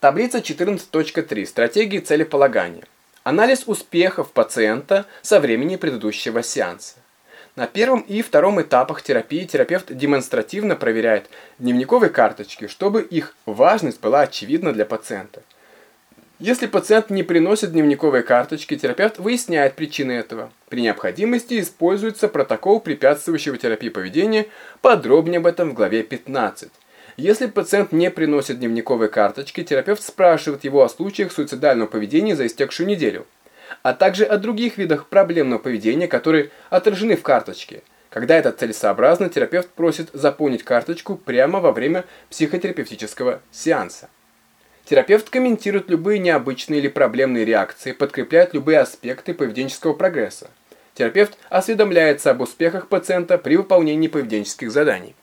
Таблица 14.3. Стратегии целеполагания. Анализ успехов пациента со времени предыдущего сеанса. На первом и втором этапах терапии терапевт демонстративно проверяет дневниковые карточки, чтобы их важность была очевидна для пациента. Если пациент не приносит дневниковые карточки, терапевт выясняет причины этого. При необходимости используется протокол препятствующего терапии поведения, подробнее об этом в главе 15. Если пациент не приносит дневниковые карточки, терапевт спрашивает его о случаях суицидального поведения за истекшую неделю, а также о других видах проблемного поведения, которые отражены в карточке. Когда это целесообразно, терапевт просит заполнить карточку прямо во время психотерапевтического сеанса. Терапевт комментирует любые необычные или проблемные реакции, подкрепляет любые аспекты поведенческого прогресса. Терапевт осведомляется об успехах пациента при выполнении поведенческих заданий.